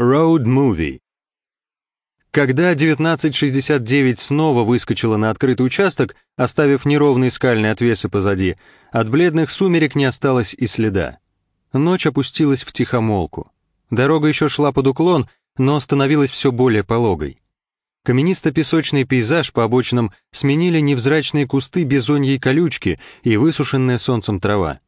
Road Movie. Когда 1969 снова выскочила на открытый участок, оставив неровные скальные отвесы позади, от бледных сумерек не осталось и следа. Ночь опустилась в тихомолку. Дорога еще шла под уклон, но становилась все более пологой. Каменисто-песочный пейзаж по обочинам сменили невзрачные кусты бизоньей колючки и высушенная солнцем трава.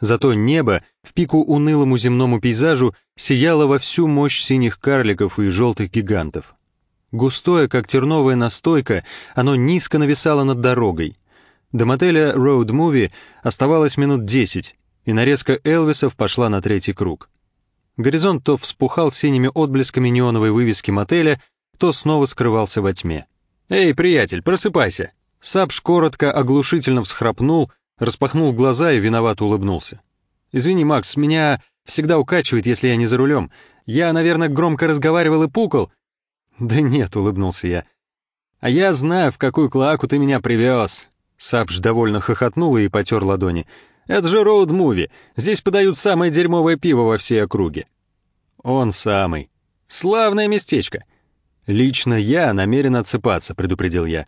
Зато небо, в пику унылому земному пейзажу, сияло во всю мощь синих карликов и желтых гигантов. Густое, как терновая настойка, оно низко нависало над дорогой. До мотеля Road Movie оставалось минут десять, и нарезка Элвисов пошла на третий круг. Горизонт то вспухал синими отблесками неоновой вывески мотеля, то снова скрывался во тьме. «Эй, приятель, просыпайся!» Сапш коротко, оглушительно всхрапнул, распахнул глаза и виновато улыбнулся. «Извини, Макс, меня всегда укачивает, если я не за рулем. Я, наверное, громко разговаривал и пукал». «Да нет», — улыбнулся я. «А я знаю, в какую клаку ты меня привез». Сапш довольно хохотнул и потер ладони. «Это же роуд-муви. Здесь подают самое дерьмовое пиво во всей округе». «Он самый. Славное местечко». «Лично я намерен отсыпаться», — предупредил я.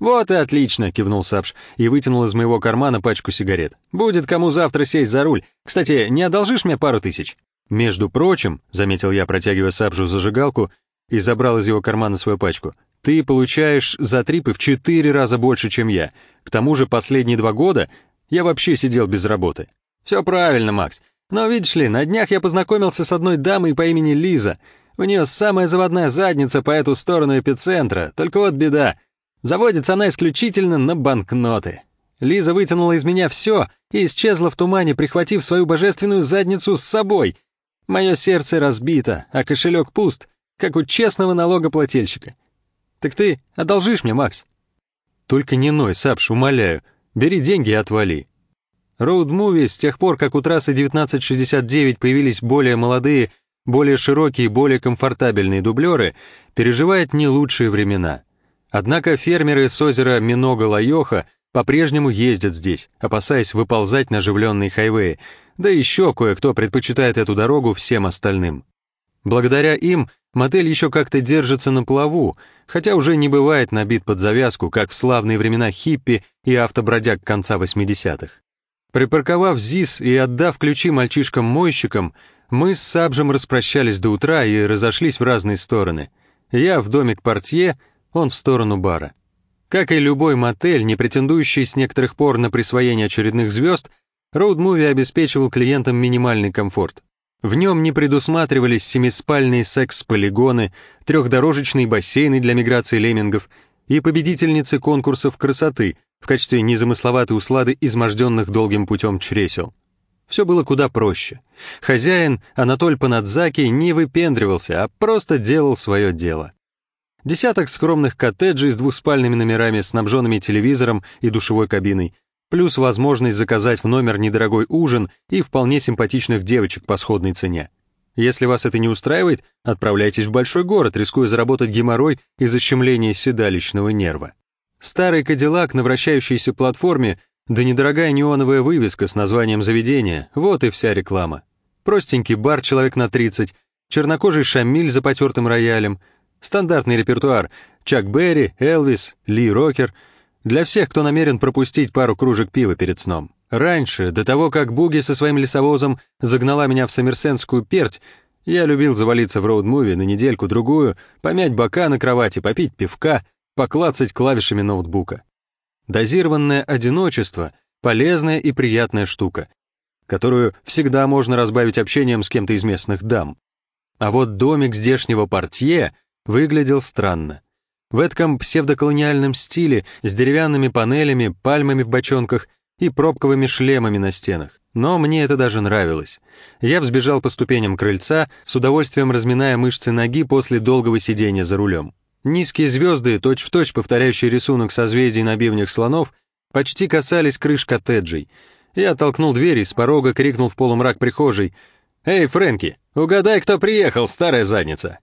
«Вот и отлично», — кивнул Сапш и вытянул из моего кармана пачку сигарет. «Будет кому завтра сесть за руль. Кстати, не одолжишь мне пару тысяч?» «Между прочим», — заметил я, протягивая Сапжу зажигалку, и забрал из его кармана свою пачку, «ты получаешь за трипы в четыре раза больше, чем я. К тому же последние два года я вообще сидел без работы». «Все правильно, Макс. Но видишь ли, на днях я познакомился с одной дамой по имени Лиза. У нее самая заводная задница по эту сторону эпицентра, только вот беда — Заводится она исключительно на банкноты. Лиза вытянула из меня все и исчезла в тумане, прихватив свою божественную задницу с собой. Мое сердце разбито, а кошелек пуст, как у честного налогоплательщика. Так ты одолжишь мне, Макс? Только не ной, Сапш, умоляю. Бери деньги и отвали. Роуд-муви с тех пор, как у трассы 1969 появились более молодые, более широкие, более комфортабельные дублеры, переживает не лучшие времена — Однако фермеры с озера Минога-Лайоха по-прежнему ездят здесь, опасаясь выползать на оживленные хайвеи, да еще кое-кто предпочитает эту дорогу всем остальным. Благодаря им мотель еще как-то держится на плаву, хотя уже не бывает набит под завязку, как в славные времена хиппи и автобродяг конца 80-х. Припарковав ЗИС и отдав ключи мальчишкам-мойщикам, мы с Сабжем распрощались до утра и разошлись в разные стороны. Я в домик портье, он в сторону бара. Как и любой мотель, не претендующий с некоторых пор на присвоение очередных звезд, Road Movie обеспечивал клиентам минимальный комфорт. В нем не предусматривались семиспальные секс-полигоны, трехдорожечные бассейны для миграции леммингов и победительницы конкурсов красоты в качестве незамысловатой услады изможденных долгим путем чресел. Все было куда проще. Хозяин, Анатоль Панадзаки, не выпендривался, а просто делал свое дело. Десяток скромных коттеджей с двухспальными номерами, снабженными телевизором и душевой кабиной, плюс возможность заказать в номер недорогой ужин и вполне симпатичных девочек по сходной цене. Если вас это не устраивает, отправляйтесь в большой город, рискуя заработать геморрой и защемление седалищного нерва. Старый кадиллак на вращающейся платформе, да недорогая неоновая вывеска с названием заведения, вот и вся реклама. Простенький бар человек на 30, чернокожий шамиль за потертым роялем, Стандартный репертуар — Чак Берри, Элвис, Ли Рокер — для всех, кто намерен пропустить пару кружек пива перед сном. Раньше, до того, как Буги со своим лесовозом загнала меня в сомерсенскую перть, я любил завалиться в роуд-муви на недельку-другую, помять бока на кровати, попить пивка, поклацать клавишами ноутбука. Дозированное одиночество — полезная и приятная штука, которую всегда можно разбавить общением с кем-то из местных дам. А вот домик здешнего портье выглядел странно. В этом псевдоколониальном стиле с деревянными панелями, пальмами в бочонках и пробковыми шлемами на стенах. Но мне это даже нравилось. Я взбежал по ступеням крыльца, с удовольствием разминая мышцы ноги после долгого сидения за рулем. Низкие звезды, точь-в-точь точь повторяющие рисунок созвездий на бивнях слонов, почти касались крыш коттеджей. Я толкнул дверь и с порога крикнул в полумрак прихожей. «Эй, Фрэнки, угадай, кто приехал, старая задница!»